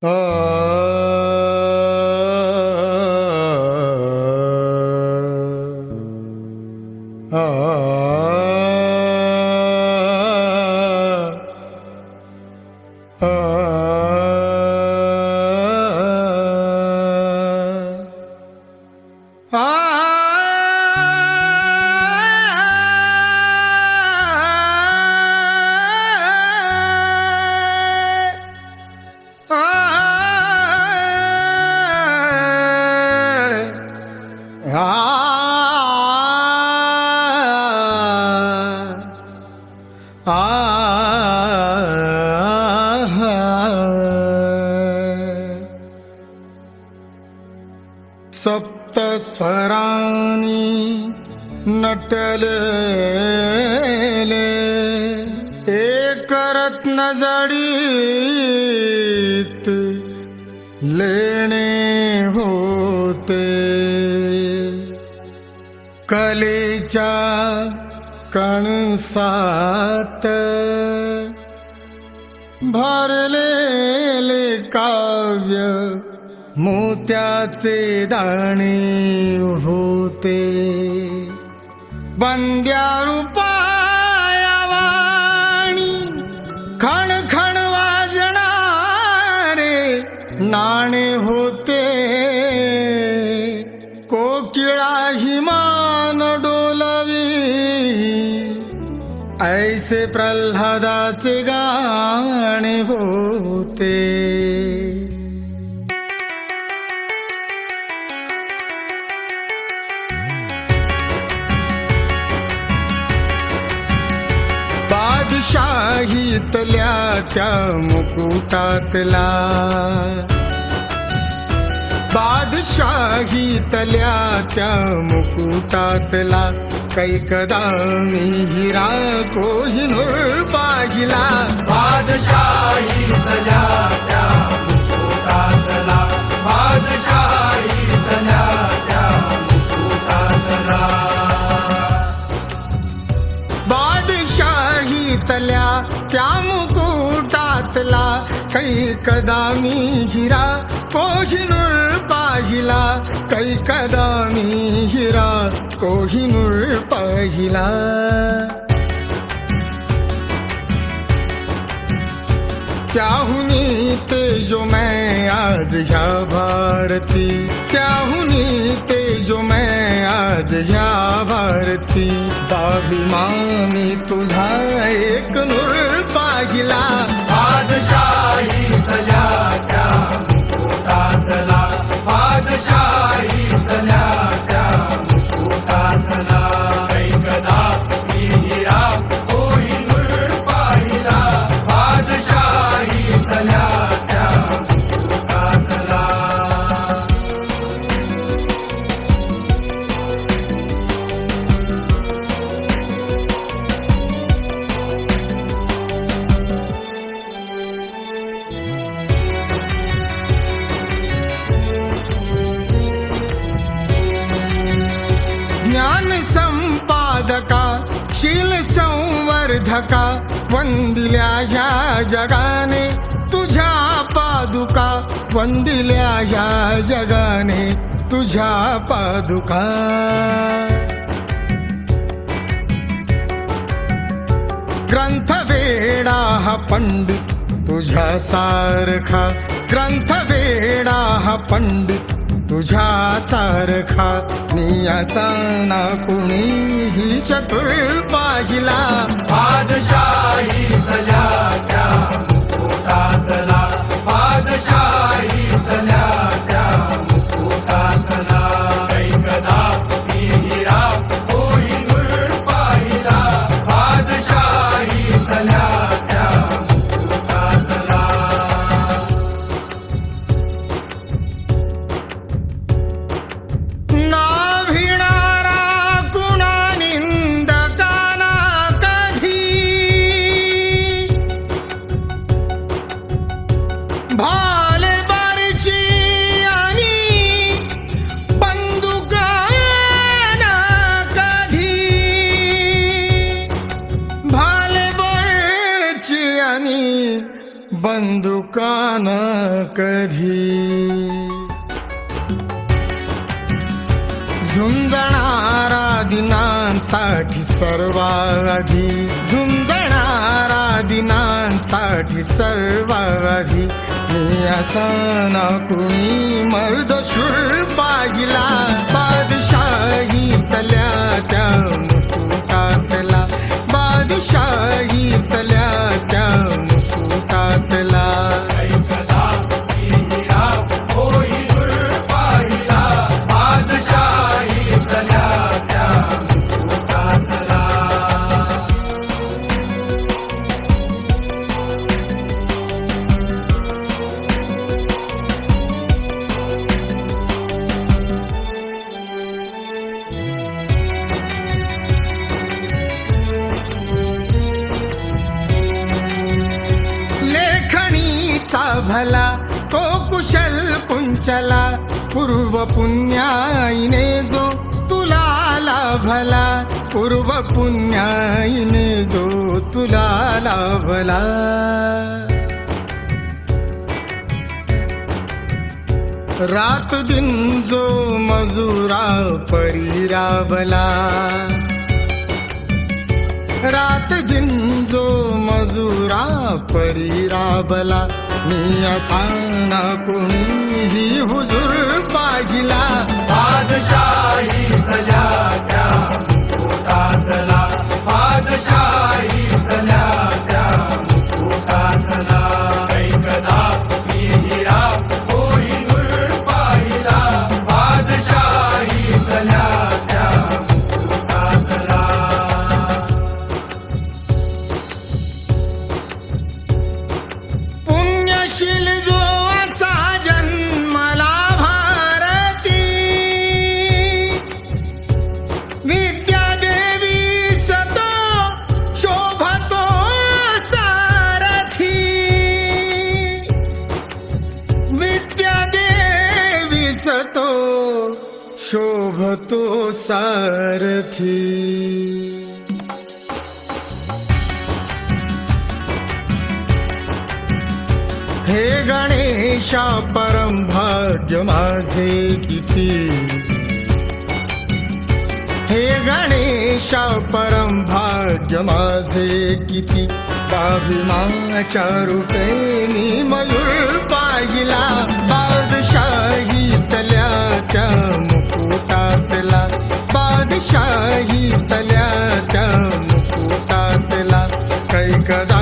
呃 सप्तस्वराणि नटले एकरत्न जडीत लेणे होते. कलेच्या कणसात भरलेले काव्य मो त्याचे दाणे होते. बंद्या रूपायावाणी खण खण वाजणारे नाणे होते. कोकिळा हिमान डोलवी ऐसे प्रल्हादाचे गाणे होते. शाहीतल्या त्या मुकुटातला. बादशाहीतल्या त्या मुकुटातला. कैकदा मी हिरा कोहिनूर पाहिला. बादशाहीतल्या त्या मुकुटातला. बादशाहीतल्या त्या बादशाहीतल्या त्या मुकुटातला कैकदा मी हिरा, कोहिनूर पाहिला कैकदा मी हिरा, कोहिनूर पाहिला. त्याहुनी ते जो मैं आज ह्या भारती, त्याहुनी ते जो मैं आज ह्या भारती तुझा एक नूर पाहिला. बादशाही तल्या त्या मुकुटातला बादशाही तल्या संवर्धका वंदिल्या ह्या जगाने तुझ्या पादुका. वंदिल्या ह्या जगाने तुझ्या पादुका. ग्रंथ वेडा हा पंडित तुझ्या सारखा. ग्रंथ वेडा हा पंडित तुझ्या सारखा मी असा ना कुणीही चतुर पाहिला. बादशाही भाल बारची आणि बंदुकाना कधी? भाले बारची आणि बंदुकान कधी? झुंजणारा दिनांसाठी सर्वाधी. झुंजणारा दिनांसाठी सर्वाधी. Yasana kuin चला पूर्व पुण्याईने जो तुला लाभला पूर्व पुण्याईने जो तुला लाभला. रात दिन जो मजुरा परिराबला रात दिन जो मजुरा परीराबला मी ुरा कुणीही हुजूर पाहिला. हुज माजिला सारथी हे गणेशा परम भाग्य माझे किती? हे गणेशा परम भाग्य माझे किती? बाभिमाच्या रूपे मी मयूर पाहिला बादशाही तल्या त्या मुकुटातला. बादशाही तल्याच्या मुकुटातला कैकदा